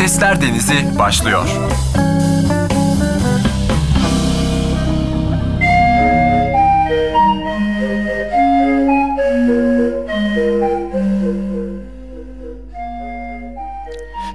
Sesler Denizi başlıyor.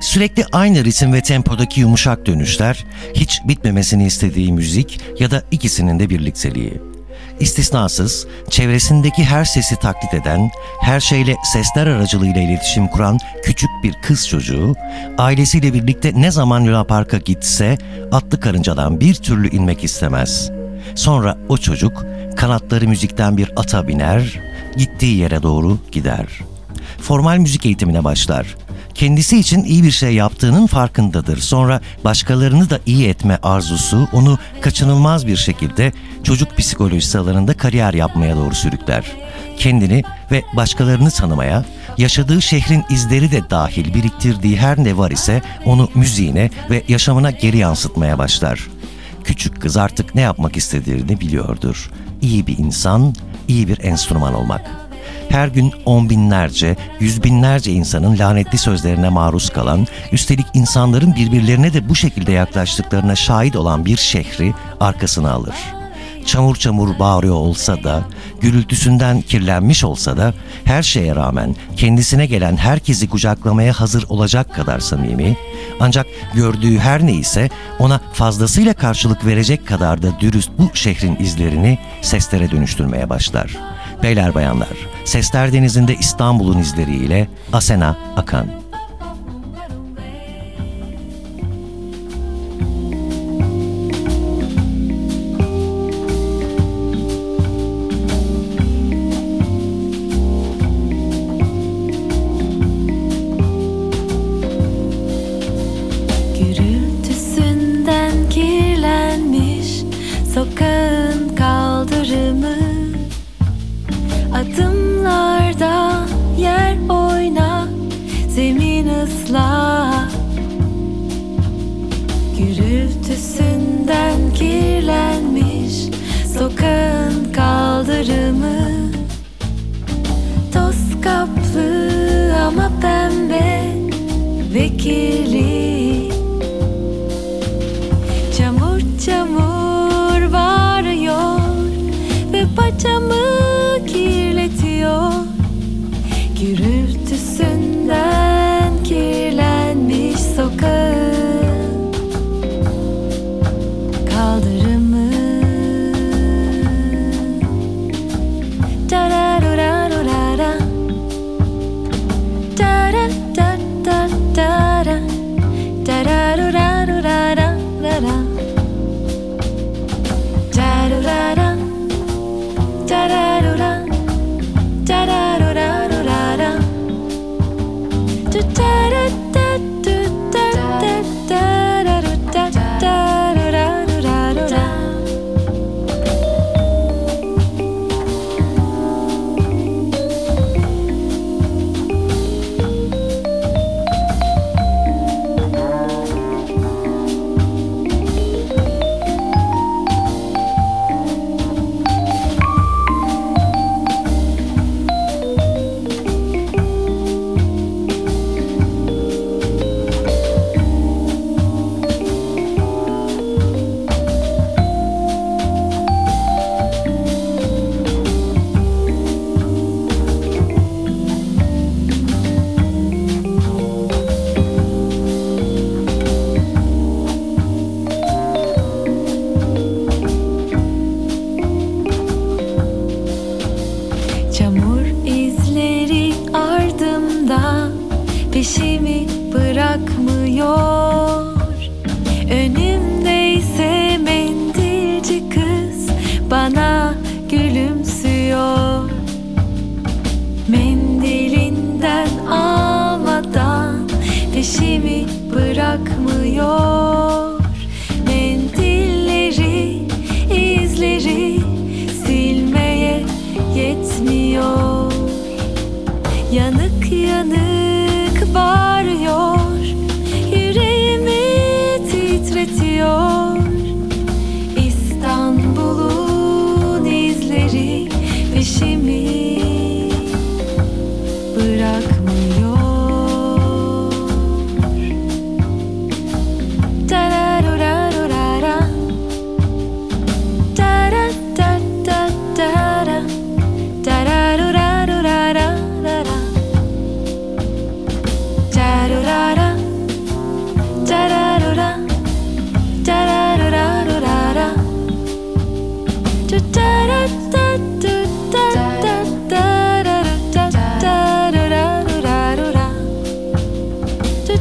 Sürekli aynı ritim ve tempodaki yumuşak dönüşler, hiç bitmemesini istediği müzik ya da ikisinin de birlikteliği. İstisnasız, çevresindeki her sesi taklit eden, her şeyle sesler aracılığıyla iletişim kuran küçük bir kız çocuğu, ailesiyle birlikte ne zaman Luna Park'a gitse atlı karıncadan bir türlü inmek istemez. Sonra o çocuk kanatları müzikten bir ata biner, gittiği yere doğru gider. Formal müzik eğitimine başlar kendisi için iyi bir şey yaptığının farkındadır. Sonra başkalarını da iyi etme arzusu onu kaçınılmaz bir şekilde çocuk psikolojisi alanında kariyer yapmaya doğru sürükler. Kendini ve başkalarını tanımaya, yaşadığı şehrin izleri de dahil biriktirdiği her ne var ise onu müziğine ve yaşamına geri yansıtmaya başlar. Küçük kız artık ne yapmak istediğini biliyordur. İyi bir insan, iyi bir enstrüman olmak.'' Her gün on binlerce, yüz binlerce insanın lanetli sözlerine maruz kalan, üstelik insanların birbirlerine de bu şekilde yaklaştıklarına şahit olan bir şehri arkasına alır. Çamur çamur bağırıyor olsa da, gürültüsünden kirlenmiş olsa da, her şeye rağmen kendisine gelen herkesi kucaklamaya hazır olacak kadar samimi, ancak gördüğü her neyse ona fazlasıyla karşılık verecek kadar da dürüst bu şehrin izlerini seslere dönüştürmeye başlar.'' Beyler bayanlar, Sesler Denizi'nde İstanbul'un izleriyle Asena Akan.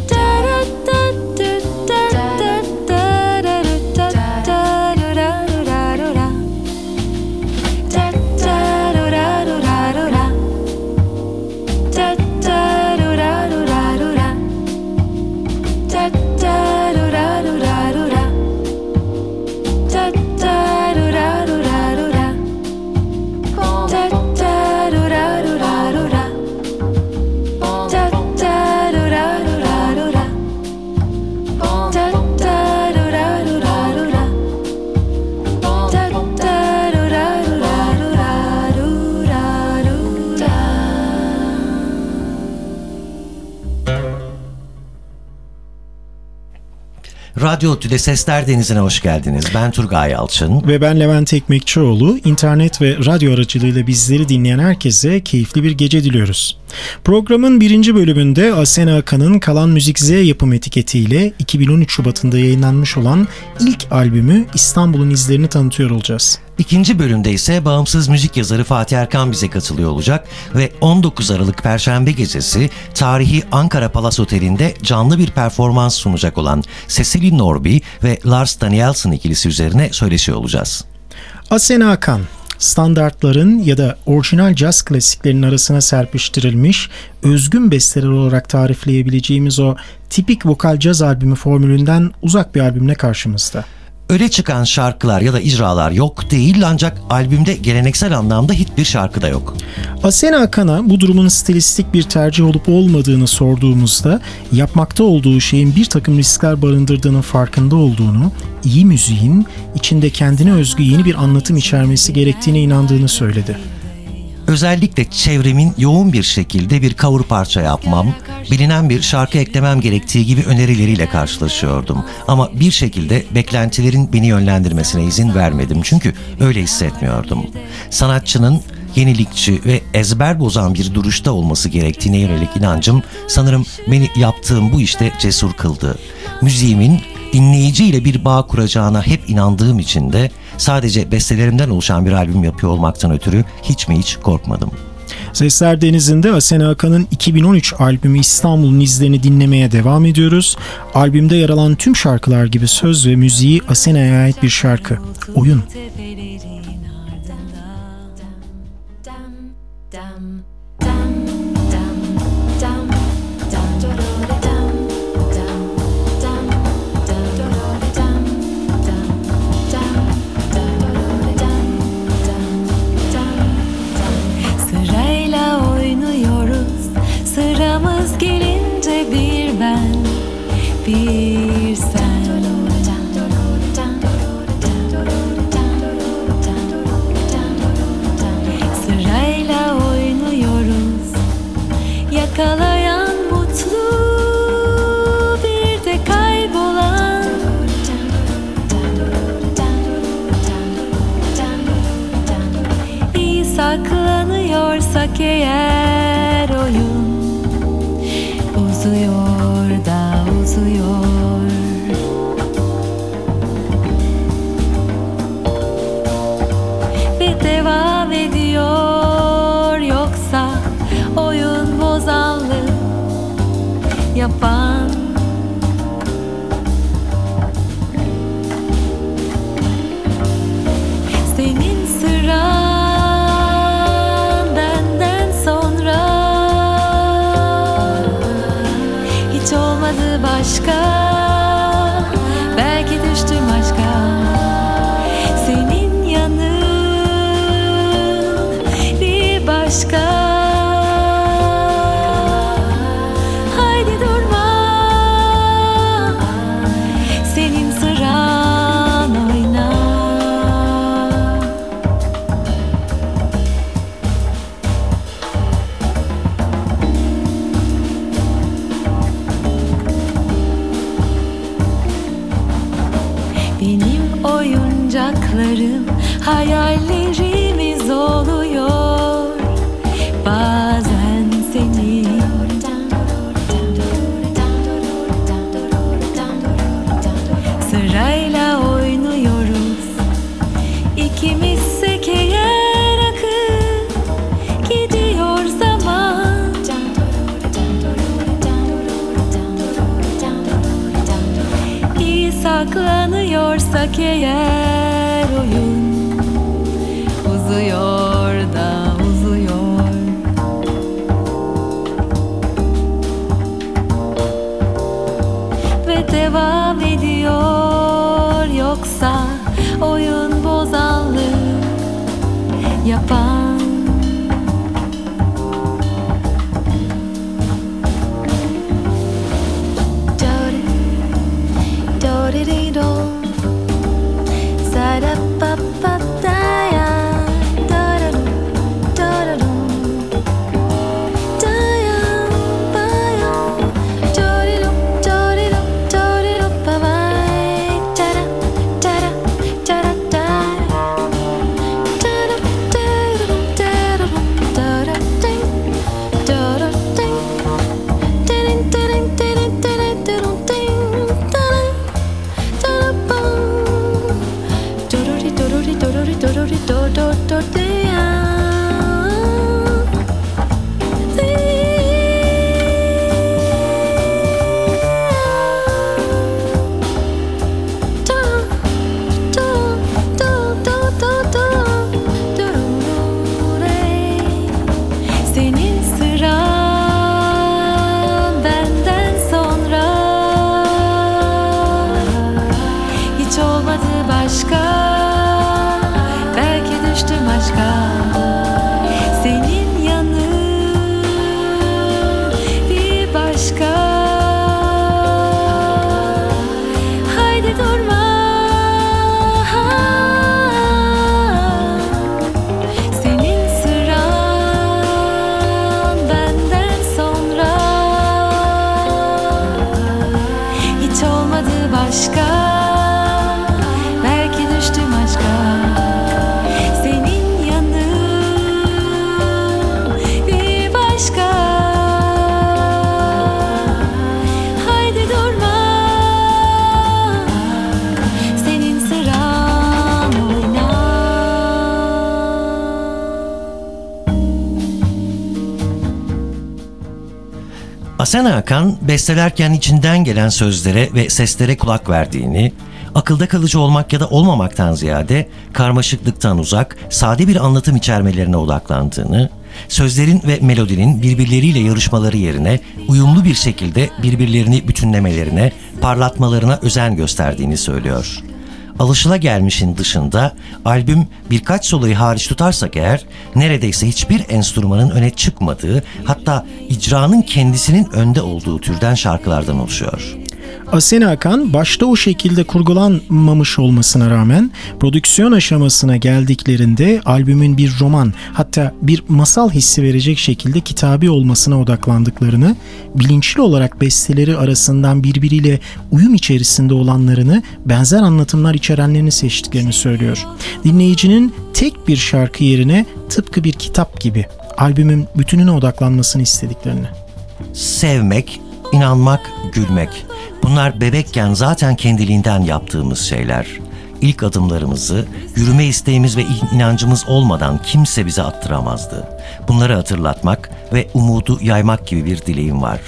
down. Radyo Tüde Sesler Denizi'ne hoş geldiniz. Ben Turgay Yalçın. Ve ben Levent Ekmekçioğlu. İnternet ve radyo aracılığıyla bizleri dinleyen herkese keyifli bir gece diliyoruz. Programın birinci bölümünde Asena Akan'ın Kalan Müzik Z yapım etiketiyle 2013 Şubat'ında yayınlanmış olan ilk albümü İstanbul'un izlerini tanıtıyor olacağız. İkinci bölümde ise bağımsız müzik yazarı Fatih Erkan bize katılıyor olacak ve 19 Aralık Perşembe gecesi tarihi Ankara Palas Oteli'nde canlı bir performans sunacak olan Cecily Norby ve Lars Danielsen ikilisi üzerine söyleşi olacağız. Asena Akan, standartların ya da orijinal caz klasiklerinin arasına serpiştirilmiş, özgün besteler olarak tarifleyebileceğimiz o tipik vokal caz albümü formülünden uzak bir albümle karşımızda. Öyle çıkan şarkılar ya da icralar yok değil ancak albümde geleneksel anlamda hiçbir şarkı da yok. Asena Akan'a bu durumun stilistik bir tercih olup olmadığını sorduğumuzda yapmakta olduğu şeyin bir takım riskler barındırdığının farkında olduğunu, iyi müziğin içinde kendine özgü yeni bir anlatım içermesi gerektiğine inandığını söyledi. Özellikle çevremin yoğun bir şekilde bir cover parça yapmam, bilinen bir şarkı eklemem gerektiği gibi önerileriyle karşılaşıyordum. Ama bir şekilde beklentilerin beni yönlendirmesine izin vermedim çünkü öyle hissetmiyordum. Sanatçının yenilikçi ve ezber bozan bir duruşta olması gerektiğine yönelik inancım sanırım beni yaptığım bu işte cesur kıldı. Müziğimin dinleyiciyle bir bağ kuracağına hep inandığım için de sadece bestelerimden oluşan bir albüm yapıyor olmaktan ötürü hiç mi hiç korkmadım. Sesler Denizi'nde Asena Akan'ın 2013 albümü İstanbul'un izlerini dinlemeye devam ediyoruz. Albümde yer alan tüm şarkılar gibi söz ve müziği Asena'ya ait bir şarkı. Oyun. Japan I. Asena Hakan bestelerken içinden gelen sözlere ve seslere kulak verdiğini, akılda kalıcı olmak ya da olmamaktan ziyade karmaşıklıktan uzak, sade bir anlatım içermelerine odaklandığını, sözlerin ve melodinin birbirleriyle yarışmaları yerine uyumlu bir şekilde birbirlerini bütünlemelerine, parlatmalarına özen gösterdiğini söylüyor. Alışılagelmişin dışında albüm birkaç solayı hariç tutarsak eğer neredeyse hiçbir enstrümanın öne çıkmadığı hatta icranın kendisinin önde olduğu türden şarkılardan oluşuyor. Asena Hakan başta o şekilde kurgulanmamış olmasına rağmen prodüksiyon aşamasına geldiklerinde albümün bir roman hatta bir masal hissi verecek şekilde kitabi olmasına odaklandıklarını, bilinçli olarak besteleri arasından birbiriyle uyum içerisinde olanlarını, benzer anlatımlar içerenlerini seçtiklerini söylüyor. Dinleyicinin tek bir şarkı yerine tıpkı bir kitap gibi albümün bütününe odaklanmasını istediklerini. Sevmek, inanmak, gülmek. Bunlar bebekken zaten kendiliğinden yaptığımız şeyler. İlk adımlarımızı, yürüme isteğimiz ve inancımız olmadan kimse bize attıramazdı. Bunları hatırlatmak ve umudu yaymak gibi bir dileğim var.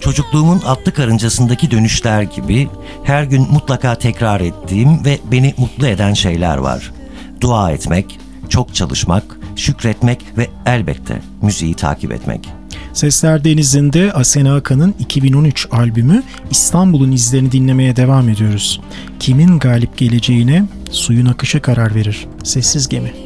Çocukluğumun atlı karıncasındaki dönüşler gibi her gün mutlaka tekrar ettiğim ve beni mutlu eden şeyler var. Dua etmek, çok çalışmak, şükretmek ve elbette müziği takip etmek.'' Sesler Denizi'nde Asena Hakan'ın 2013 albümü İstanbul'un izlerini dinlemeye devam ediyoruz. Kimin galip geleceğine suyun akışı karar verir. Sessiz Gemi.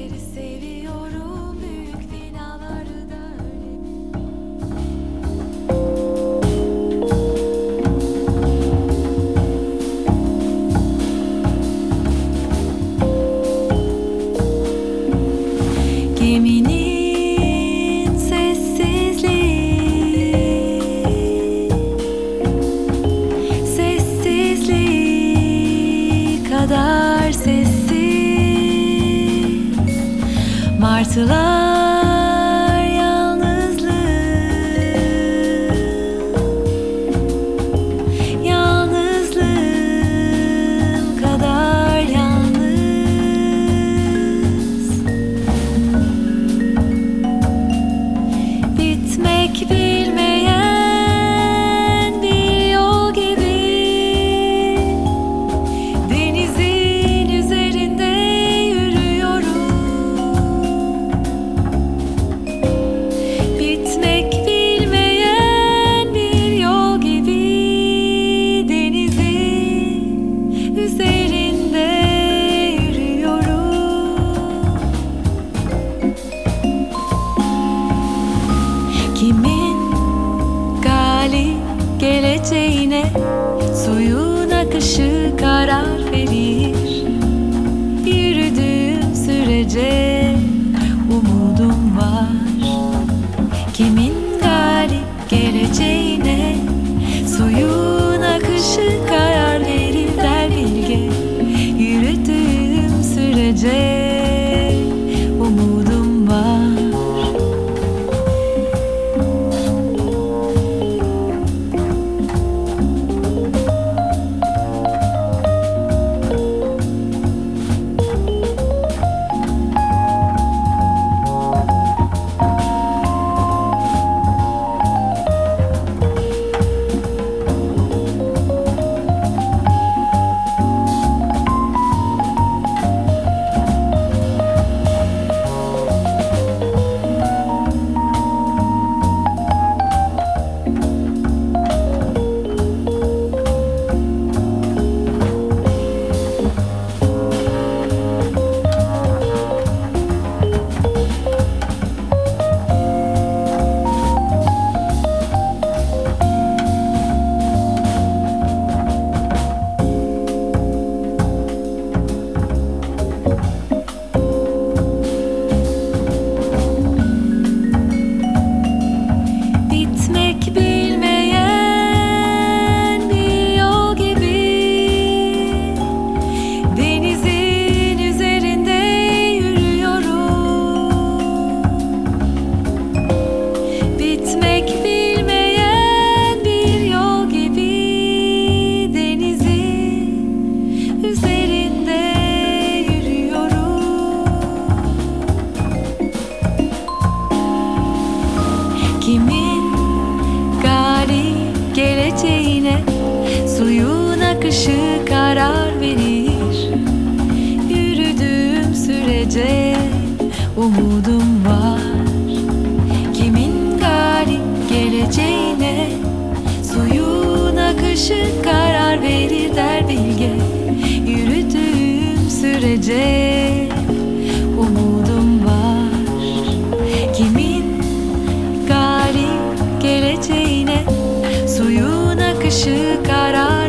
Suyun akışı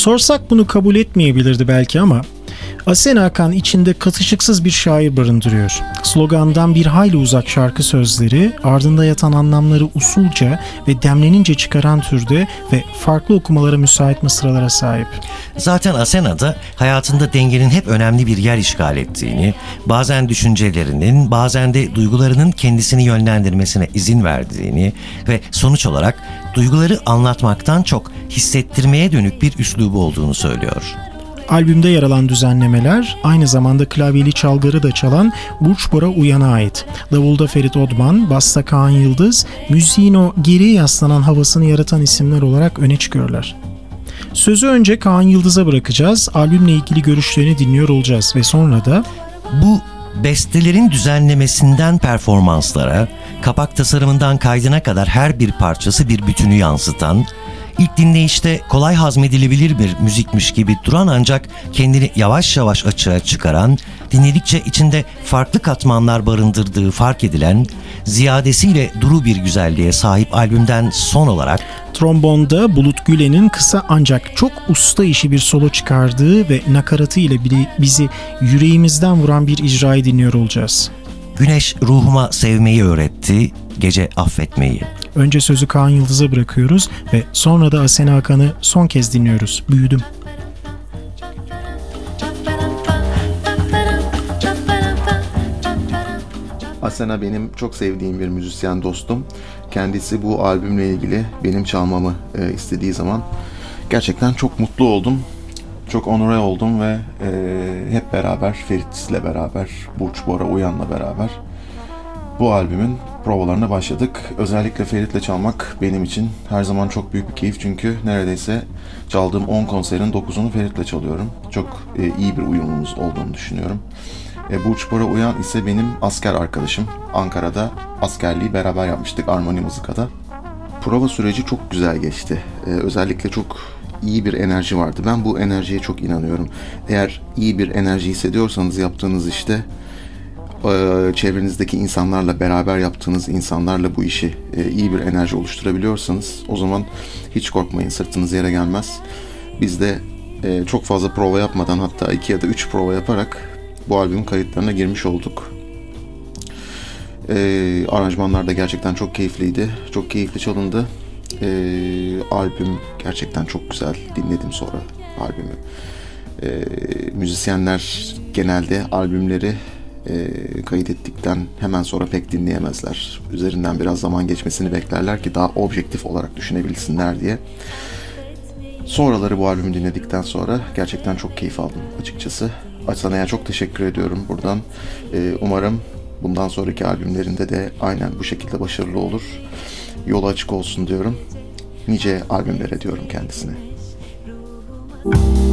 Sorsak bunu kabul etmeyebilirdi belki ama Asena Hakan içinde katışıksız bir şair barındırıyor. Slogandan bir hayli uzak şarkı sözleri, ardında yatan anlamları usulca ve demlenince çıkaran türde ve farklı okumalara müsait mısralara sahip. Zaten Asena'da hayatında dengenin hep önemli bir yer işgal ettiğini, bazen düşüncelerinin, bazen de duygularının kendisini yönlendirmesine izin verdiğini ve sonuç olarak duyguları anlatmaktan çok hissettirmeye dönük bir üslubu olduğunu söylüyor. Albümde yer alan düzenlemeler aynı zamanda klavyeli çalgıları da çalan Burç Bora Uyan'a ait. Davulda Ferit Odman, Basta Kaan Yıldız, müziğin o geriye yaslanan havasını yaratan isimler olarak öne çıkıyorlar. Sözü önce Kaan Yıldız'a bırakacağız, albümle ilgili görüşlerini dinliyor olacağız ve sonra da Bu bestelerin düzenlemesinden performanslara, kapak tasarımından kaydına kadar her bir parçası bir bütünü yansıtan, ilk dinleyişte kolay hazmedilebilir bir müzikmiş gibi duran ancak kendini yavaş yavaş açığa çıkaran, dinledikçe içinde farklı katmanlar barındırdığı fark edilen, ziyadesiyle duru bir güzelliğe sahip albümden son olarak trombonda Bulut Gülen'in kısa ancak çok usta işi bir solo çıkardığı ve nakaratı ile bizi yüreğimizden vuran bir icrayı dinliyor olacağız. Güneş ruhuma sevmeyi öğretti, gece affetmeyi. Önce sözü Kaan Yıldız'a bırakıyoruz ve sonra da Asena Hakan'ı son kez dinliyoruz. Büyüdüm. Asena benim çok sevdiğim bir müzisyen dostum. Kendisi bu albümle ilgili benim çalmamı e, istediği zaman gerçekten çok mutlu oldum. Çok onore oldum ve e, hep beraber Ferit'le beraber, Burç Bora Uyan'la beraber bu albümün provalarına başladık. Özellikle Ferit'le çalmak benim için her zaman çok büyük bir keyif çünkü neredeyse çaldığım 10 konserin 9'unu Ferit'le çalıyorum. Çok e, iyi bir uyumumuz olduğunu düşünüyorum. E, Burç Bora Uyan ise benim asker arkadaşım. Ankara'da askerliği beraber yapmıştık Armoni Mızıka'da. Prova süreci çok güzel geçti. E, özellikle çok iyi bir enerji vardı. Ben bu enerjiye çok inanıyorum. Eğer iyi bir enerji hissediyorsanız yaptığınız işte çevrenizdeki insanlarla beraber yaptığınız insanlarla bu işi e, iyi bir enerji oluşturabiliyorsanız o zaman hiç korkmayın sırtınız yere gelmez. Biz de e, çok fazla prova yapmadan hatta iki ya da üç prova yaparak bu albümün kayıtlarına girmiş olduk. E, aranjmanlar da gerçekten çok keyifliydi. Çok keyifli çalındı. E, albüm gerçekten çok güzel. Dinledim sonra albümü. E, müzisyenler genelde albümleri e, kaydettikten hemen sonra pek dinleyemezler. Üzerinden biraz zaman geçmesini beklerler ki daha objektif olarak düşünebilsinler diye. Sonraları bu albümü dinledikten sonra gerçekten çok keyif aldım açıkçası. Asana'ya çok teşekkür ediyorum buradan. E, umarım bundan sonraki albümlerinde de aynen bu şekilde başarılı olur. Yolu açık olsun diyorum. Nice albümlere diyorum kendisine. Güneşe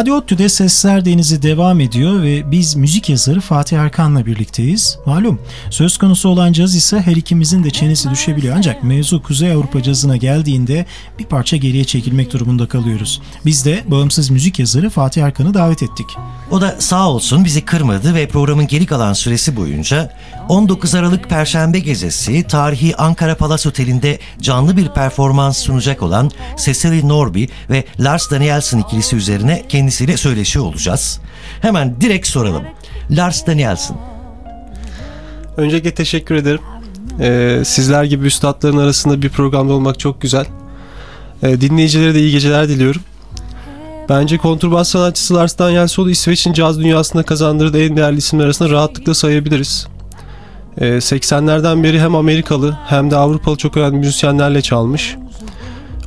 Radyo ODTÜ'de Sesler Denizi devam ediyor ve biz müzik yazarı Fatih Erkan'la birlikteyiz. Malum söz konusu olan caz ise her ikimizin de çenesi düşebiliyor ancak mevzu Kuzey Avrupa cazına geldiğinde bir parça geriye çekilmek durumunda kalıyoruz. Biz de bağımsız müzik yazarı Fatih Erkan'ı davet ettik. O da sağ olsun bizi kırmadı ve programın geri kalan süresi boyunca 19 Aralık Perşembe gecesi tarihi Ankara Palas Oteli'nde canlı bir performans sunacak olan Cecily Norby ve Lars Danielsen ikilisi üzerine kendisiyle söyleşi olacağız. Hemen direkt soralım. Lars Danielsen, Öncelikle teşekkür ederim. Ee, sizler gibi üstadların arasında bir programda olmak çok güzel. Ee, dinleyicilere de iyi geceler diliyorum. Bence kontrbas sanatçısı Lars Danielson'u İsveç'in caz dünyasında kazandırdığı en değerli isimler arasında rahatlıkla sayabiliriz. Ee, 80'lerden beri hem Amerikalı hem de Avrupalı çok önemli müzisyenlerle çalmış.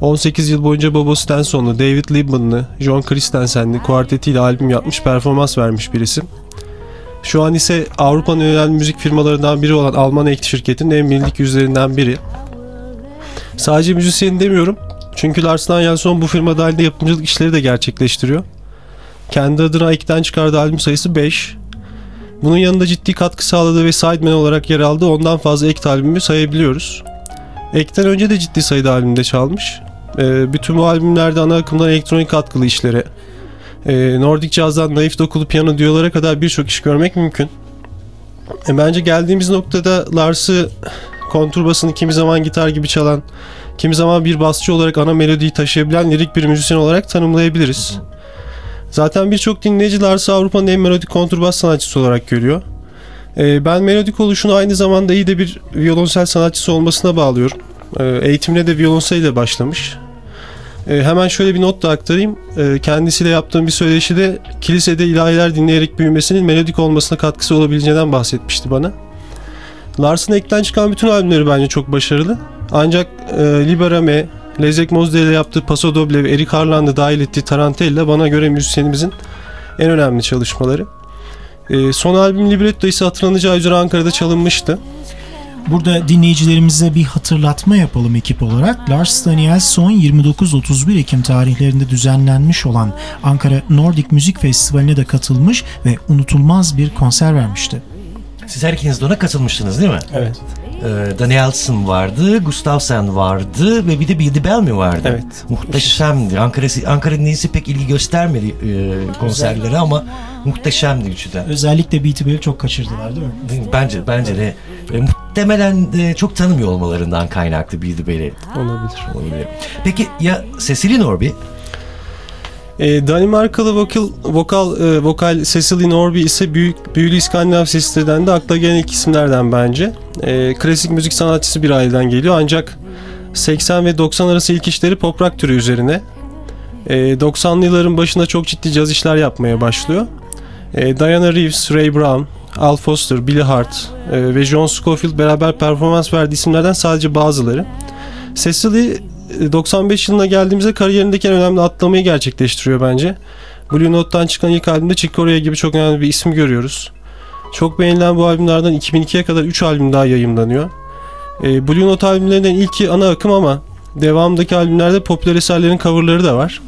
18 yıl boyunca Bobo Stenson'lu, David Liebman'lı, John Christensen'li kuartetiyle albüm yapmış, performans vermiş bir isim. Şu an ise Avrupa'nın önemli müzik firmalarından biri olan Alman Act şirketinin en bilindik yüzlerinden biri. Sadece müzisyen demiyorum. Çünkü Lars Danielsson bu firma dahilinde yapımcılık işleri de gerçekleştiriyor. Kendi adına Act'ten çıkardığı albüm sayısı 5. Bunun yanında ciddi katkı sağladığı ve sideman olarak yer aldığı ondan fazla Act albümü sayabiliyoruz. Act'ten önce de ciddi sayıda albümde çalmış. Ee, bütün bu albümlerde ana akımdan elektronik katkılı işlere, e, Nordic Jazz'dan naif dokulu piyano diyorlara kadar birçok iş görmek mümkün. E, bence geldiğimiz noktada Lars'ı konturbasını kimi zaman gitar gibi çalan, kimi zaman bir basçı olarak ana melodiyi taşıyabilen lirik bir müzisyen olarak tanımlayabiliriz. Zaten birçok dinleyici Lars'ı Avrupa'nın en melodik konturbas sanatçısı olarak görüyor. E, ben melodik oluşunu aynı zamanda iyi de bir violonsel sanatçısı olmasına bağlıyorum. E, eğitimine de violonsel ile başlamış. E, hemen şöyle bir not da aktarayım. Kendisiyle yaptığım bir söyleşide kilisede ilahiler dinleyerek büyümesinin melodik olmasına katkısı olabileceğinden bahsetmişti bana. Lars'ın ekten çıkan bütün albümleri bence çok başarılı. Ancak e, Liberame, Lezek Mozde ile yaptığı Paso Doble ve Eric Harland'ı dahil ettiği Tarantella bana göre müzisyenimizin en önemli çalışmaları. E, son albüm Libretto ise hatırlanacağı üzere Ankara'da çalınmıştı. Burada dinleyicilerimize bir hatırlatma yapalım ekip olarak. Lars Danielsson 29-31 Ekim tarihlerinde düzenlenmiş olan Ankara Nordic Müzik Festivali'ne de katılmış ve unutulmaz bir konser vermişti. siz her ikiniz de ona katılmıştınız değil mi? Evet. Ee, Danielsen vardı, Gustavsen vardı ve bir de Billy Bell mi vardı? Evet. Muhteşemdi. Ankara, Ankara dinleyicisi pek ilgi göstermedi e, konserlere ama muhteşemdi üçü de. Özellikle Beatty Bell'i çok kaçırdılar değil mi? Bence bence de e, muhtemelen de çok tanımıyor olmalarından kaynaklı Billy Bell'i. Olabilir. Olabilir. Peki ya Cecily Norby? E, Danimarkalı vokal, vokal, e, vokal Cecily Norby ise büyük, büyülü İskandinav seslerden de akla gelen ilk isimlerden bence. E, klasik müzik sanatçısı bir aileden geliyor ancak 80 ve 90 arası ilk işleri pop rock türü üzerine. E, 90'lı yılların başında çok ciddi caz işler yapmaya başlıyor. E, Diana Reeves, Ray Brown, Al Foster, Billy Hart e, ve John Scofield beraber performans verdiği isimlerden sadece bazıları. Cecily 95 yılına geldiğimizde kariyerindeki en önemli atlamayı gerçekleştiriyor bence. Blue Note'dan çıkan ilk albümde Chick Corea gibi çok önemli bir isim görüyoruz. Çok beğenilen bu albümlerden 2002'ye kadar 3 albüm daha yayımlanıyor. E, Blue Note albümlerinden ilki ana akım ama devamındaki albümlerde popüler eserlerin coverları da var.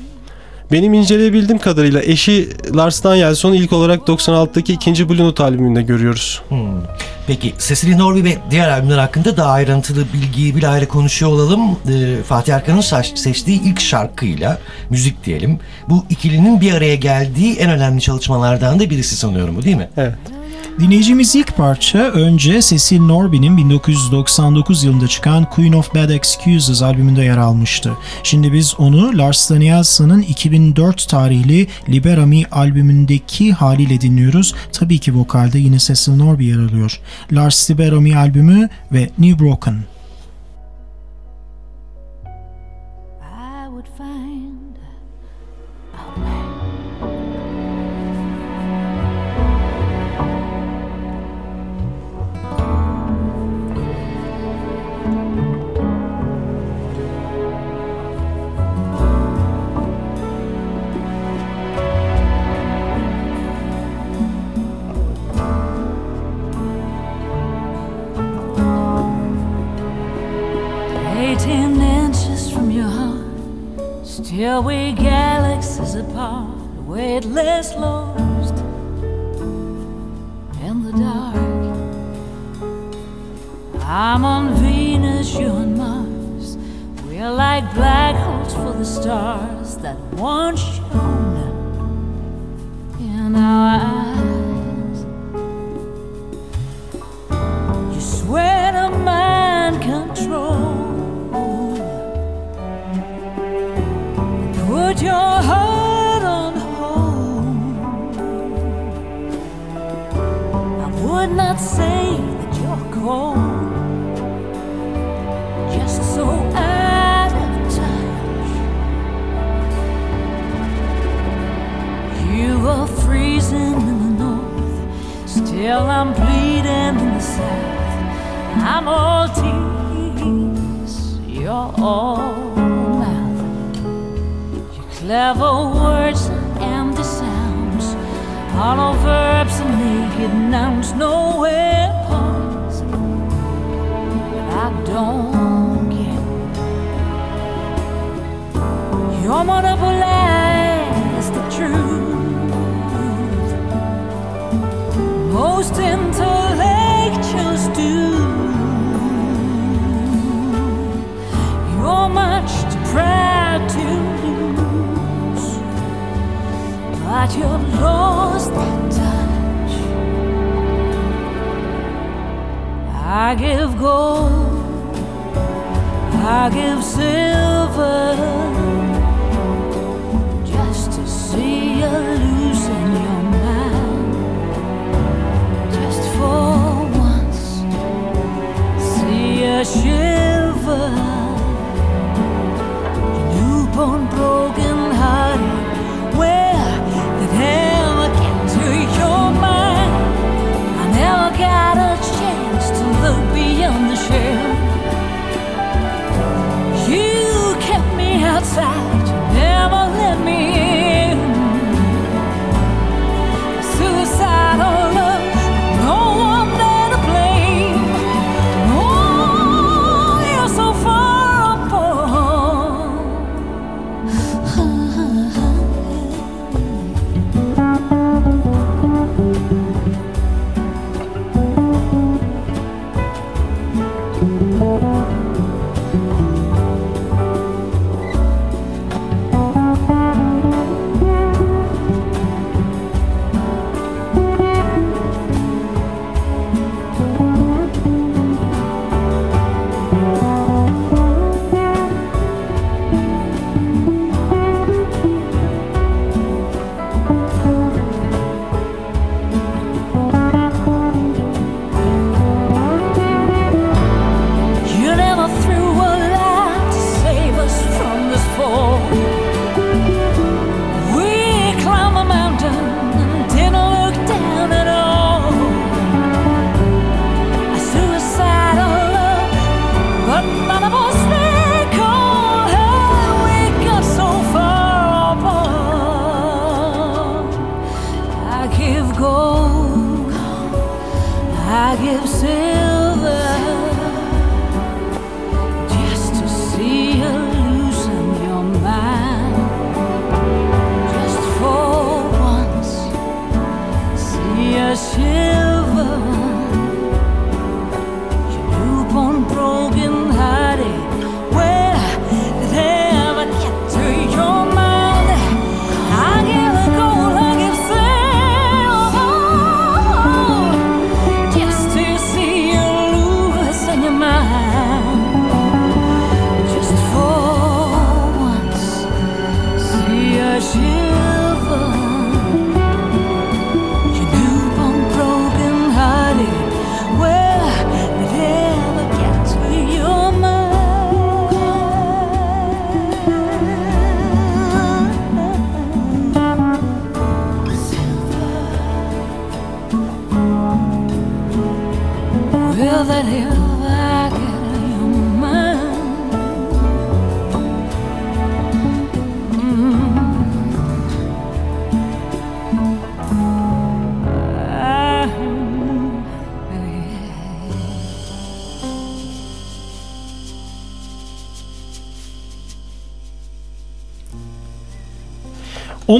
Benim inceleyebildiğim kadarıyla eşi Lars Danielson'u ilk olarak 96'daki ikinci Blue Note albümünde görüyoruz. Hmm. Peki Cecily Norby ve diğer albümler hakkında daha ayrıntılı bilgiyi bilahare konuşuyor olalım. Ee, Fatih Erkan'ın seçtiği ilk şarkıyla müzik diyelim. Bu ikilinin bir araya geldiği en önemli çalışmalardan da birisi sanıyorum bu değil mi? Evet. Dinleyeceğimiz ilk parça önce Cecil Norby'nin 1999 yılında çıkan Queen of Bad Excuses albümünde yer almıştı. Şimdi biz onu Lars Danielson'ın 2004 tarihli Liberami albümündeki haliyle dinliyoruz. Tabii ki vokalde yine Cecil Norby yer alıyor. Lars Liberami albümü ve New Broken. Where we galaxies apart, weightless lost in the dark. I'm on Venus, you on Mars. We're like black holes for the stars that once shone in our eyes. travel words and the sounds, hollow verbs and naked nouns nowhere. that you've lost that touch. I give gold, I give silver.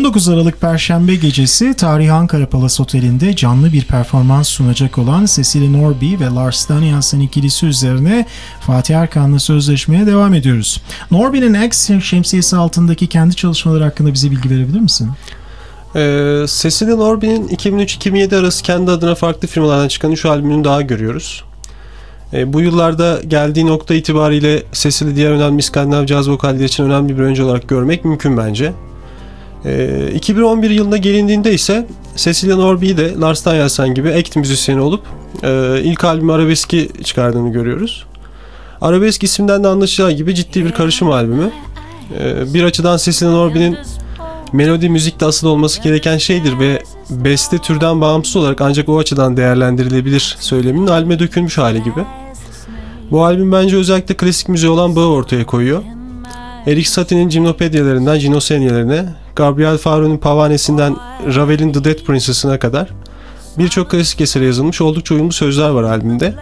19 Aralık Perşembe gecesi Tarihi Ankara Palas Oteli'nde canlı bir performans sunacak olan Cecilie Norby ve Lars Danielsen ikilisi üzerine Fatih Erkan'la sözleşmeye devam ediyoruz. Norby'nin X şemsiyesi altındaki kendi çalışmaları hakkında bize bilgi verebilir misin? Ee, Cecilia Norby'nin 2003-2007 arası kendi adına farklı firmalardan çıkan 3 albümünü daha görüyoruz. Ee, bu yıllarda geldiği nokta itibariyle Cecilia diğer önemli İskandinav caz vokalleri için önemli bir öncü olarak görmek mümkün bence. Ee, 2011 yılında gelindiğinde ise Cecilia Norby de Lars Danielsen gibi act müzisyeni olup e, ilk albümü Arabeski çıkardığını görüyoruz. Arabesk isimden de anlaşılacağı gibi ciddi bir karışım albümü. Ee, bir açıdan Cecilia Norby'nin melodi müzikte asıl olması gereken şeydir ve beste türden bağımsız olarak ancak o açıdan değerlendirilebilir söyleminin albüme dökülmüş hali gibi. Bu albüm bence özellikle klasik müziğe olan bağı ortaya koyuyor. Erik Satie'nin Gymnopedialarından Ginosenialarine, Gabriel Faro'nun Pavanesi'nden Ravel'in The Dead Princess'ına kadar birçok klasik esere yazılmış oldukça uyumlu sözler var albümde.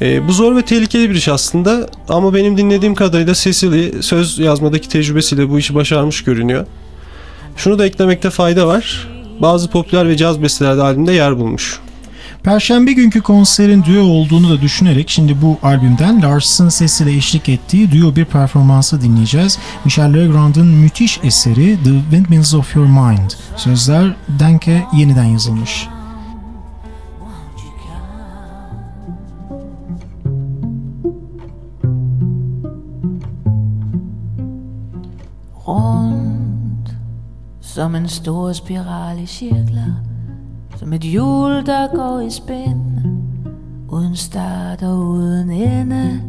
Ee, bu zor ve tehlikeli bir iş aslında ama benim dinlediğim kadarıyla Cecily söz yazmadaki tecrübesiyle bu işi başarmış görünüyor. Şunu da eklemekte fayda var. Bazı popüler ve caz bestelerde albümde yer bulmuş. Perşembe günkü konserin duo olduğunu da düşünerek şimdi bu albümden Lars'ın sesiyle eşlik ettiği duo bir performansı dinleyeceğiz. Michel Legrand'ın müthiş eseri The Windmills of Your Mind. Sözler Denke yeniden yazılmış. rundt Som en stor spiral i cirkler Som et hjul, der går i spænd. Uden start og uden ende.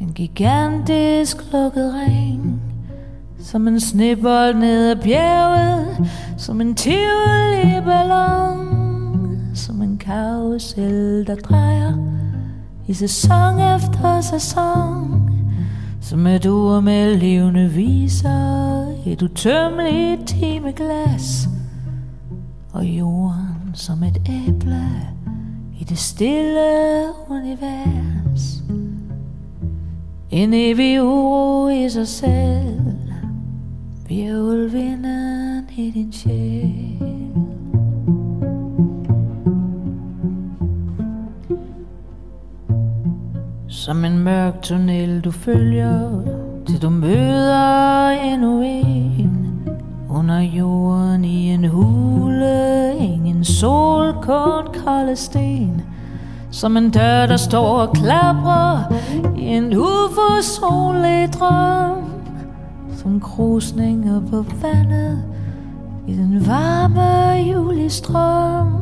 En gigantisk lukket ring. Som en snebold ned ad bjerget. Som en tivoli ballon. Som en karusel, der drejer I sæson efter sæson. Som et ur med levende viser. Et utømmeligt timeglas Og jorden som et æble I det stille univers. En evig uro i sig selv Virvelvinden i din sjæl. Som en mørk tunnel du følger Til du møder endnu en. Under jorden i en hule Ingen sol, kun kolde sten. Som en dør der står og klapper I en uforsonlig drøm. Som krusninger på vandet I den varme julistrøm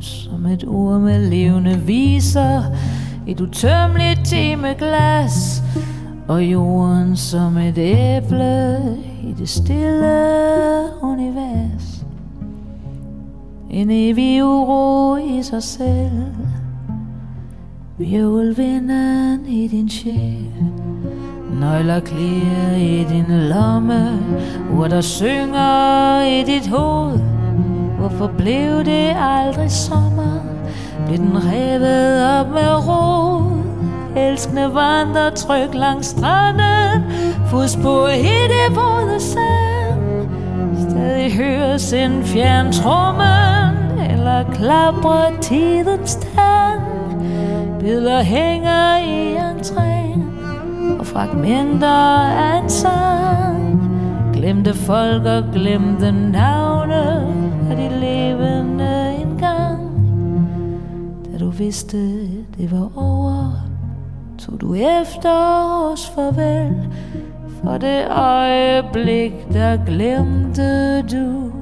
Som et ord med levende viser et utømmeligt timeglas og jorden som et æble I det stille univers. En evig uro i sig selv. Virvelvinden i din sjæl. Nøgler klæder i din lomme. Ord der synger i dit hoved. Hvorfor blev det aldrig sommer? Blev den revet op med rod? Elskende vandrer tryg langs stranden. Fodspor i det våde sand. Stadig høres en fjern trummen Eller klapper tidens tand. Billeder hænger i entréen Og fragmenter af en sang. Glemte folk og glemte navne Af de levende engang Da du vidste det var over Tog du efter os farvel. For det øjeblik der glemte du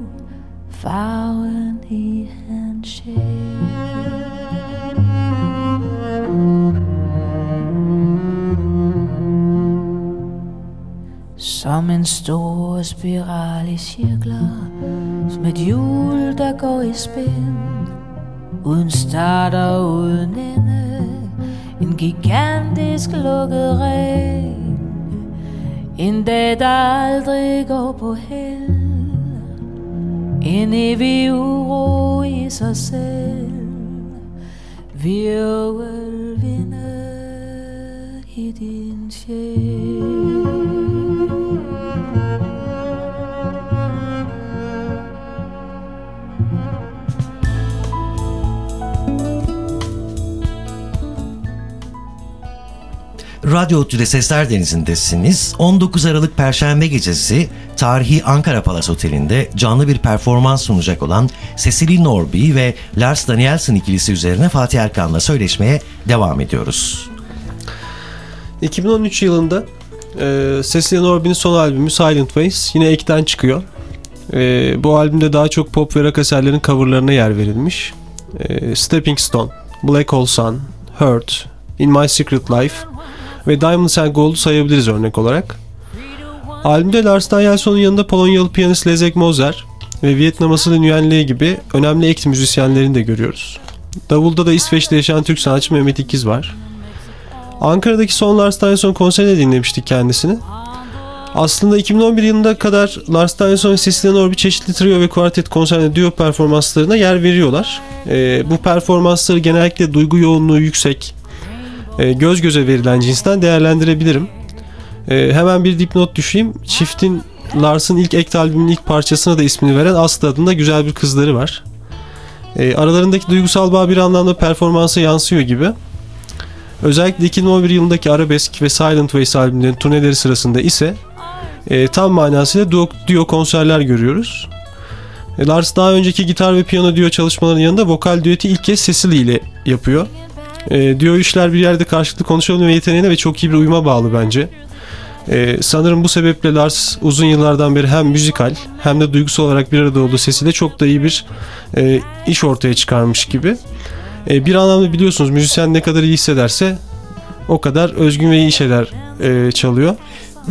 Farven i hans sjæl. Som en stor spiral i cirkler Som et hjul, der går i spænd. Uden start og uden ende. En gigantisk lukket ring. En dag, der aldrig går på held En evig uro i sig selv. Virvelvinde i din sjæl. Radyo Otü'de Sesler Denizi'ndesiniz. 19 Aralık Perşembe gecesi tarihi Ankara Palas Oteli'nde canlı bir performans sunacak olan Cecily Norby ve Lars Danielsen ikilisi üzerine Fatih Erkan'la söyleşmeye devam ediyoruz. 2013 yılında e, Cecilia Norby'nin son albümü Silent Ways yine ekten çıkıyor. E, bu albümde daha çok pop ve rock eserlerin coverlarına yer verilmiş. E, Stepping Stone, Black Hole Sun, Hurt, In My Secret Life ve Diamonds and Gold'u sayabiliriz örnek olarak. Albümde Lars Danielson'un yanında Polonyalı piyanist Leszek Moser ve Vietnam asıllı Nguyen Lee gibi önemli act müzisyenlerini de görüyoruz. Davulda da İsveç'te yaşayan Türk sanatçı Mehmet İkiz var. Ankara'daki son Lars Danielson konserinde dinlemiştik kendisini. Aslında 2011 yılında kadar Lars Danielson ve Cecilia Norby çeşitli trio ve kuartet konserinde duo performanslarına yer veriyorlar. Ee, bu performansları genellikle duygu yoğunluğu yüksek, e, göz göze verilen cinsten değerlendirebilirim. E, hemen bir dipnot düşeyim. Çiftin Lars'ın ilk act albümünün ilk parçasına da ismini veren Aslı adında güzel bir kızları var. E, aralarındaki duygusal bağ bir anlamda performansa yansıyor gibi. Özellikle 2011 yılındaki Arabesk ve Silent Ways albümlerinin turneleri sırasında ise tam manasıyla duo, konserler görüyoruz. Lars daha önceki gitar ve piyano duo çalışmalarının yanında vokal düeti ilk kez Cecily ile yapıyor. E, duo işler bir yerde karşılıklı konuşabilme yeteneğine ve çok iyi bir uyuma bağlı bence. E, sanırım bu sebeple Lars uzun yıllardan beri hem müzikal hem de duygusal olarak bir arada olduğu sesiyle çok da iyi bir e, iş ortaya çıkarmış gibi. E, bir anlamda biliyorsunuz müzisyen ne kadar iyi hissederse o kadar özgün ve iyi şeyler e, çalıyor.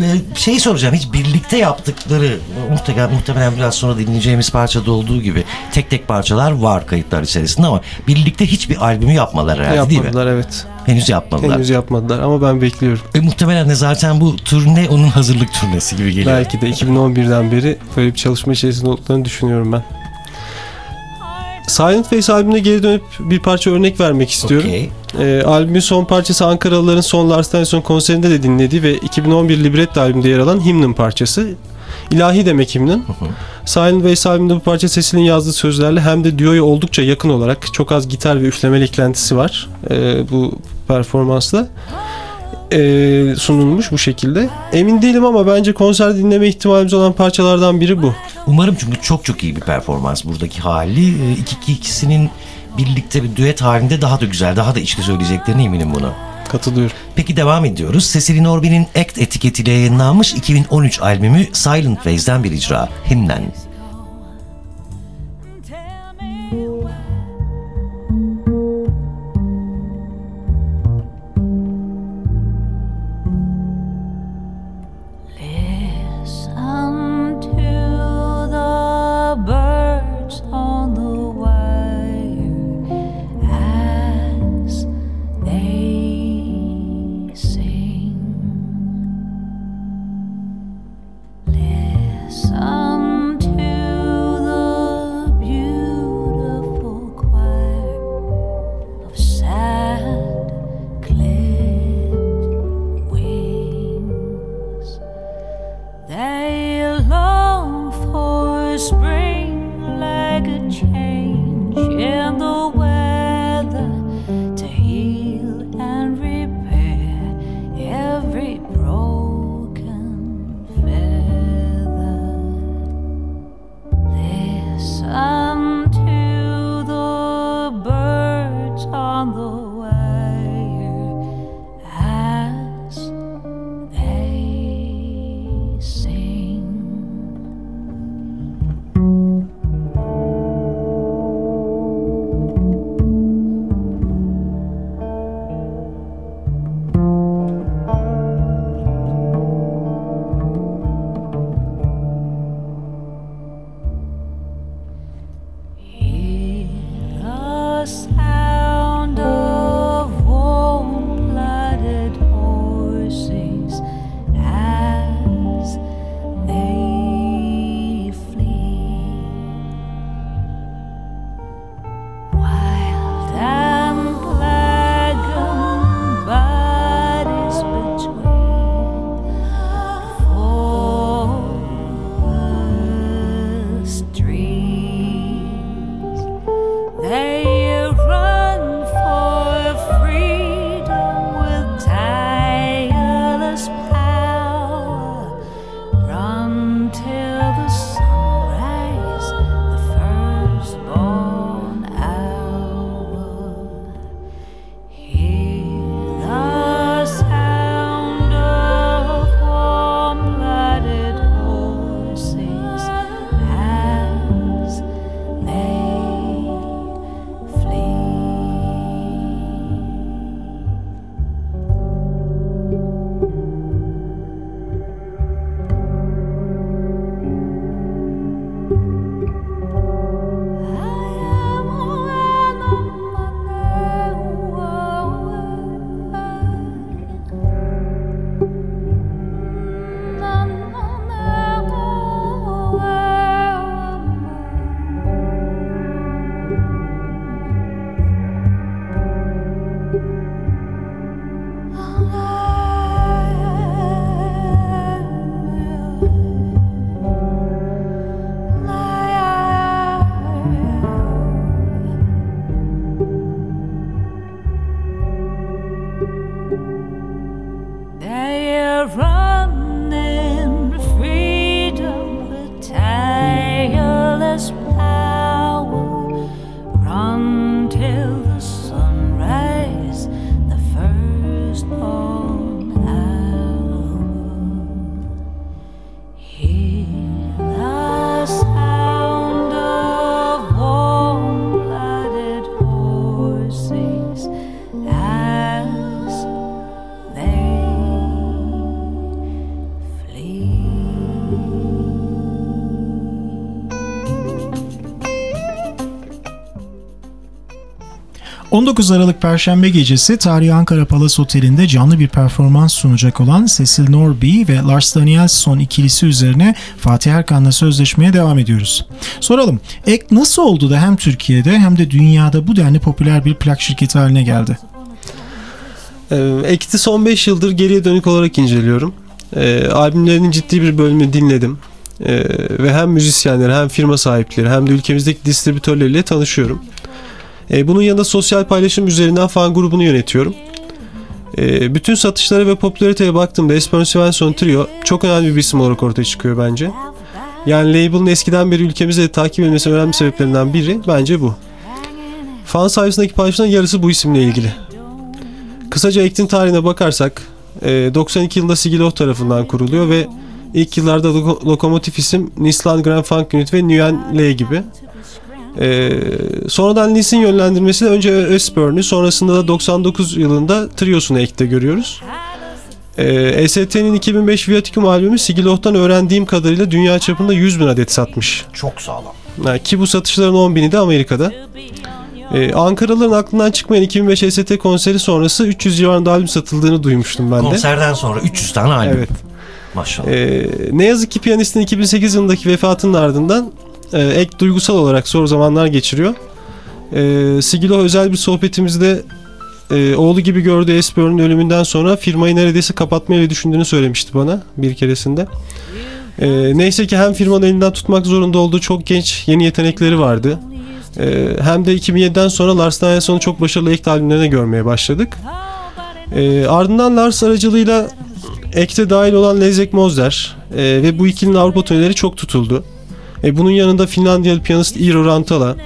Ee, Şey soracağım hiç birlikte yaptıkları muhtemelen, muhtemelen biraz sonra dinleyeceğimiz parçada olduğu gibi tek tek parçalar var kayıtlar içerisinde ama birlikte hiçbir albümü yapmaları herhalde değil mi? yapmadılar evet. Henüz yapmadılar. Henüz yapmadılar ama ben bekliyorum. E, muhtemelen de zaten bu turne onun hazırlık turnesi gibi geliyor. Belki de 2011'den beri böyle bir çalışma içerisinde olduklarını düşünüyorum ben. Silent Face albümüne geri dönüp bir parça örnek vermek istiyorum. Okey. Ee, albümün son parçası Ankaralıların son Lars Tennyson konserinde de dinlediği ve 2011 Libretto albümünde yer alan Hymn'ın parçası. İlahi demek Hymn'ın. Silent Ways albümünde bu parça sesinin yazdığı sözlerle hem de duoya oldukça yakın olarak çok az gitar ve üflemeli eklentisi var ee, bu performansla. Ee, sunulmuş bu şekilde. Emin değilim ama bence konser dinleme ihtimalimiz olan parçalardan biri bu. Umarım çünkü çok çok iyi bir performans buradaki hali. Ee, İki, iki ikisinin birlikte bir düet halinde daha da güzel, daha da içli söyleyeceklerine eminim bunu. Katılıyorum. Peki devam ediyoruz. Cecily Norby'nin Act etiketiyle yayınlanmış 2013 albümü Silent Ways'den bir icra. Himnen. 19 Aralık Perşembe gecesi Tarihi Ankara Palace Oteli'nde canlı bir performans sunacak olan Cecil Norby ve Lars Danielsson ikilisi üzerine Fatih Erkan'la sözleşmeye devam ediyoruz. Soralım, Ek nasıl oldu da hem Türkiye'de hem de dünyada bu denli popüler bir plak şirketi haline geldi? Ee, Ekti son 5 yıldır geriye dönük olarak inceliyorum. Ee, albümlerinin ciddi bir bölümünü dinledim. Ee, ve hem müzisyenleri hem firma sahipleri hem de ülkemizdeki distribütörleriyle tanışıyorum. Ee, bunun yanında sosyal paylaşım üzerinden fan grubunu yönetiyorum. Ee, bütün satışlara ve popülariteye baktığımda Espen Svensson Trio çok önemli bir isim olarak ortaya çıkıyor bence. Yani label'ın eskiden beri ülkemizde de takip edilmesinin önemli sebeplerinden biri bence bu. Fan sayfasındaki paylaşımların yarısı bu isimle ilgili. Kısaca Act'in tarihine bakarsak e, 92 yılında Sigilo tarafından kuruluyor ve ilk yıllarda loko- lokomotif isim Nisland Grand Funk Unit ve Nguyen L gibi. E, sonradan Nis'in yönlendirmesiyle önce Ösburn'ü sonrasında da 99 yılında Trios'unu Act'te görüyoruz. E, EST'nin 2005 Viaticum albümü Sigiloh'tan öğrendiğim kadarıyla dünya çapında 100 bin adet satmış. Çok sağlam. Yani ki bu satışların 10 bini de Amerika'da. Ee, Ankaralıların aklından çıkmayan 2005 EST konseri sonrası 300 civarında albüm satıldığını duymuştum ben de. Konserden sonra 300 tane albüm. Evet. Maşallah. Ee, ne yazık ki piyanistin 2008 yılındaki vefatının ardından e, ek duygusal olarak zor zamanlar geçiriyor. E, Sigilo özel bir sohbetimizde e, oğlu gibi gördüğü Esper'ın ölümünden sonra firmayı neredeyse kapatmayı düşündüğünü söylemişti bana bir keresinde. E, neyse ki hem firmanın elinden tutmak zorunda olduğu çok genç yeni yetenekleri vardı. E, hem de 2007'den sonra Lars Danielson'u çok başarılı ek albümlerine görmeye başladık. E, ardından Lars aracılığıyla Ekte dahil olan Lezek Mozder e, ve bu ikilinin Avrupa turneleri çok tutuldu. E, bunun yanında Finlandiyalı piyanist Iiro Rantala,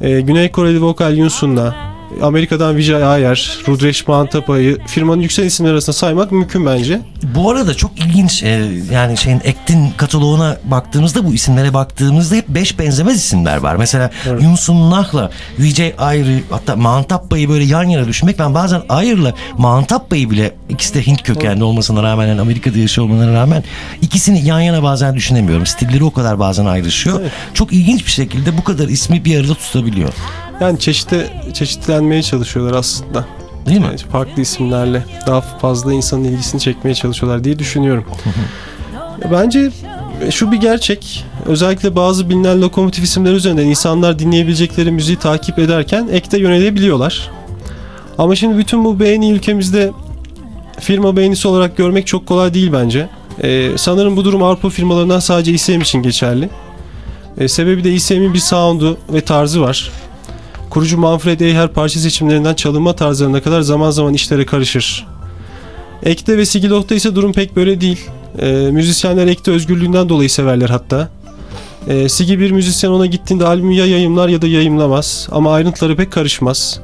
e, Güney Koreli vokal Yun Sunna, Amerika'dan Vijay Ayer, Rudresh Mahantapa'yı firmanın yüksek isimler arasında saymak mümkün bence. Bu arada çok ilginç e, yani şeyin Act'in kataloğuna baktığımızda bu isimlere baktığımızda hep beş benzemez isimler var. Mesela Evet. Yunsun Nah'la Vijay Ayrı hatta Mahantappa'yı böyle yan yana düşünmek ben bazen Ayrı'la Mahantappa'yı bile ikisi de Hint kökenli olmasına rağmen yani Amerika'da yaşıyor olmalarına rağmen ikisini yan yana bazen düşünemiyorum. Stilleri o kadar bazen ayrışıyor. Çok ilginç bir şekilde bu kadar ismi bir arada tutabiliyor. Yani çeşitte çeşitlenmeye çalışıyorlar aslında. Değil mi? Yani farklı isimlerle daha fazla insanın ilgisini çekmeye çalışıyorlar diye düşünüyorum. Bence şu bir gerçek. Özellikle bazı bilinen lokomotif isimler üzerinden insanlar dinleyebilecekleri müziği takip ederken ekte yönelebiliyorlar. Ama şimdi bütün bu beğeni ülkemizde firma beğenisi olarak görmek çok kolay değil bence. Ee, sanırım bu durum Avrupa firmalarından sadece ISM için geçerli. Ee, sebebi de ISM'in bir sound'u ve tarzı var. Kurucu Manfred Eyher parça seçimlerinden çalınma tarzlarına kadar zaman zaman işlere karışır. Ekte ve Sigiloh'ta ise durum pek böyle değil. Ee, müzisyenler Ekte özgürlüğünden dolayı severler hatta. Ee, Sigi bir müzisyen ona gittiğinde albümü ya yayımlar ya da yayımlamaz ama ayrıntıları pek karışmaz.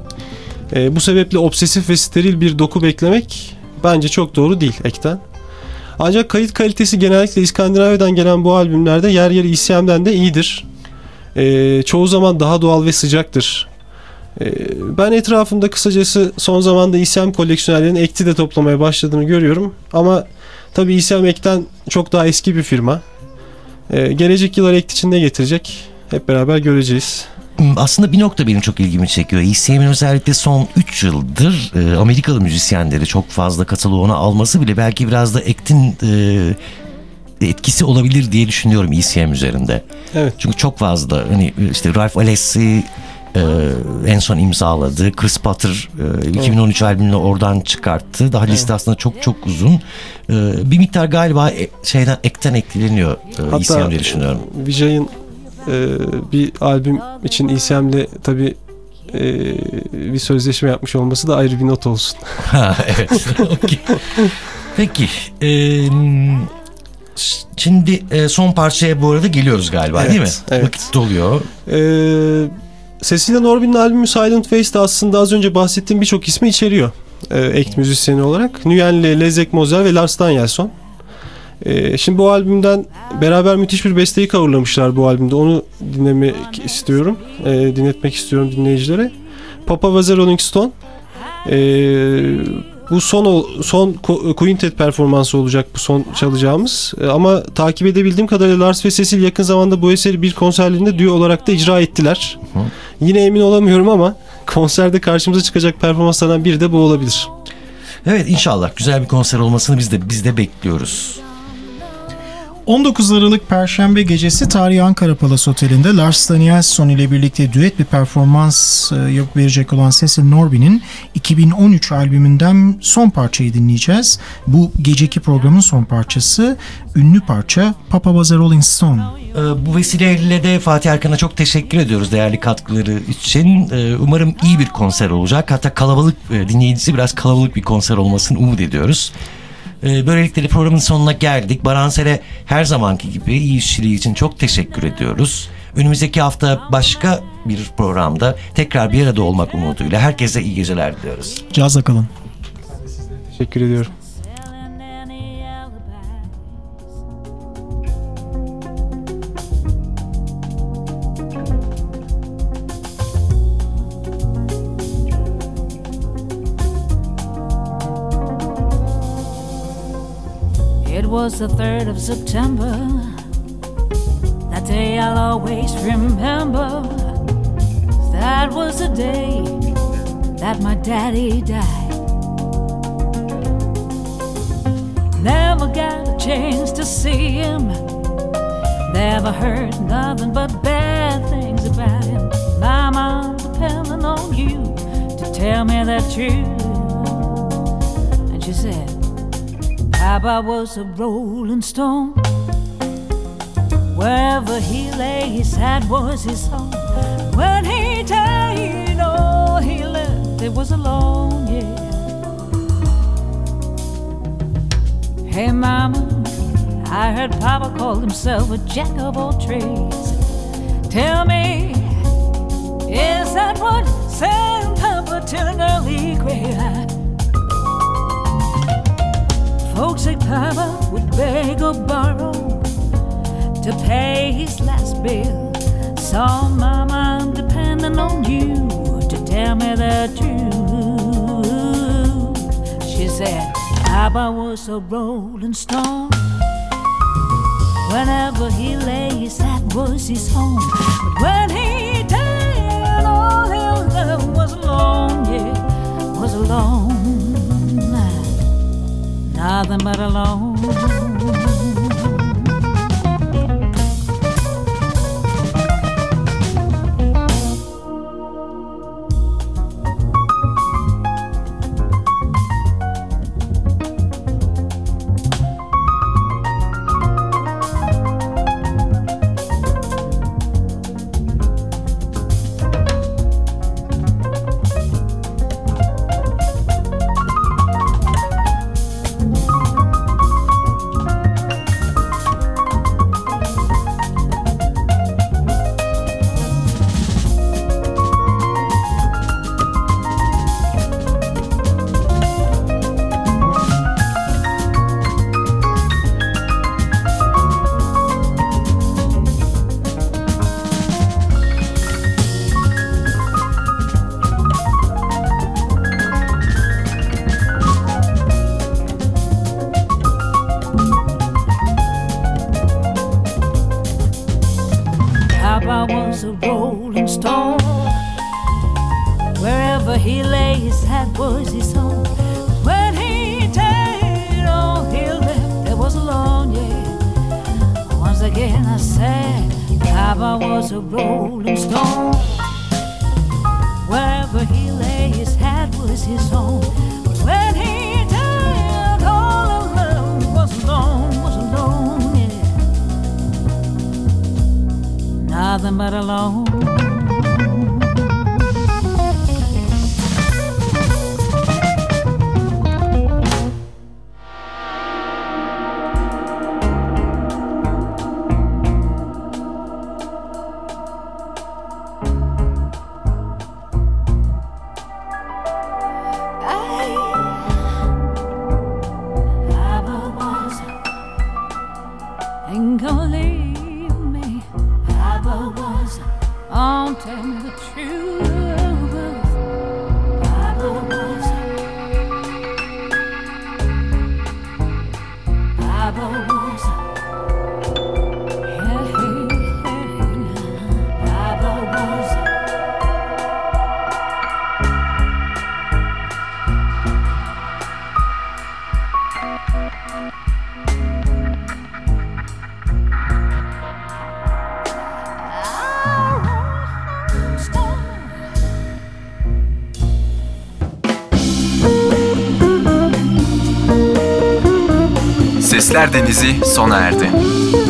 Ee, bu sebeple obsesif ve steril bir doku beklemek bence çok doğru değil Ekten. Ancak kayıt kalitesi genellikle İskandinavya'dan gelen bu albümlerde yer yer ECM'den de iyidir. Ee, çoğu zaman daha doğal ve sıcaktır. Ee, ben etrafımda kısacası son zamanda ECM koleksiyonerlerinin ekti de toplamaya başladığını görüyorum. Ama tabii ECM ekten çok daha eski bir firma. Ee, gelecek yıllar ekti için ne getirecek hep beraber göreceğiz. Hmm, Aslında bir nokta benim çok ilgimi çekiyor. ECM'in özellikle son 3 yıldır e, Amerikalı müzisyenleri çok fazla kataloğuna alması bile belki biraz da Act'in e, etkisi olabilir diye düşünüyorum ECM üzerinde. Evet. Çünkü çok fazla hani işte Ralph Alessi e, en son imzaladı. Chris Potter e, 2013 albümünü oradan çıkarttı. Daha liste aslında çok çok uzun. E, bir miktar galiba e, şeyden Act'ten etkileniyor e, ECM diye düşünüyorum. Vijay'ın e, bir albüm için ECM'le tabii e, bir sözleşme yapmış olması da ayrı bir not olsun. Ha, evet. Okey. Peki. e, şimdi e, son parçaya bu arada geliyoruz galiba Evet, değil mi? evet. Vakit doluyor. Ee, Cecilia Norby'nin albümü Silent Face de aslında az önce bahsettiğim birçok ismi içeriyor. Ee, act müzisyeni olarak. Nguyen'le Lezek Mozer ve Lars Danielsson. Ee, şimdi bu albümden beraber müthiş bir besteyi coverlamışlar bu albümde. Onu dinlemek istiyorum. Ee, dinletmek istiyorum dinleyicilere. Papa Rolling Stone. Ee, bu son ol- son ko- quintet performansı olacak bu son çalacağımız. Ee, ama takip edebildiğim kadarıyla Lars ve Cecil yakın zamanda bu eseri bir konserlerinde duo olarak da icra ettiler. Hı. Yine emin olamıyorum ama konserde karşımıza çıkacak performanslardan biri de bu olabilir. Evet inşallah güzel bir konser olmasını biz de biz de bekliyoruz. 19 Aralık Perşembe gecesi Tarihi Ankara Palas Oteli'nde Lars Danielsson ile birlikte düet bir performans e, yapıp verecek olan Cecil Norby'nin 2013 albümünden son parçayı dinleyeceğiz. Bu geceki programın son parçası ünlü parça Papa Was a Rolling Stone. Ee, Bu vesileyle de Fatih Erkan'a çok teşekkür ediyoruz değerli katkıları için. Ee, Umarım iyi bir konser olacak. Hatta kalabalık e, dinleyicisi biraz kalabalık bir konser olmasını umut ediyoruz. Ee, Böylelikle de programın sonuna geldik. Baransel'e her zamanki gibi iyi işçiliği için çok teşekkür ediyoruz. Önümüzdeki hafta başka bir programda tekrar bir arada olmak umuduyla herkese iyi geceler diliyoruz. Cazla kalın. Teşekkür ediyorum. Was the 3rd of September. That day I'll always remember. That was the day that my daddy died. Never got a chance to see him. Never heard nothing but bad things about him. My mom depending on you to tell me the truth. And she said, Papa was a rolling stone. Wherever he lay, his head was his home. When he died, oh, he left. It was a alone, yeah. Hey, mama, I heard Papa called himself a jack of all trades. Tell me, is that what sent Papa to an early grave? Folks say Papa would beg or borrow to pay his last bill. So, Mama, depending on you to tell me the truth. She said, Papa was a rolling stone. Whenever he lay, that was his home. But when he died, all he was alone, yeah, was alone. Nothing but alone. Papa was a rolling stone. Wherever he lay, his hat was his home. When he died, all he left there was alone, yeah. Once again I said, Papa was a rolling stone. Wherever he lay, his hat was his home. Nothing but alone. Sesler Denizi sona erdi.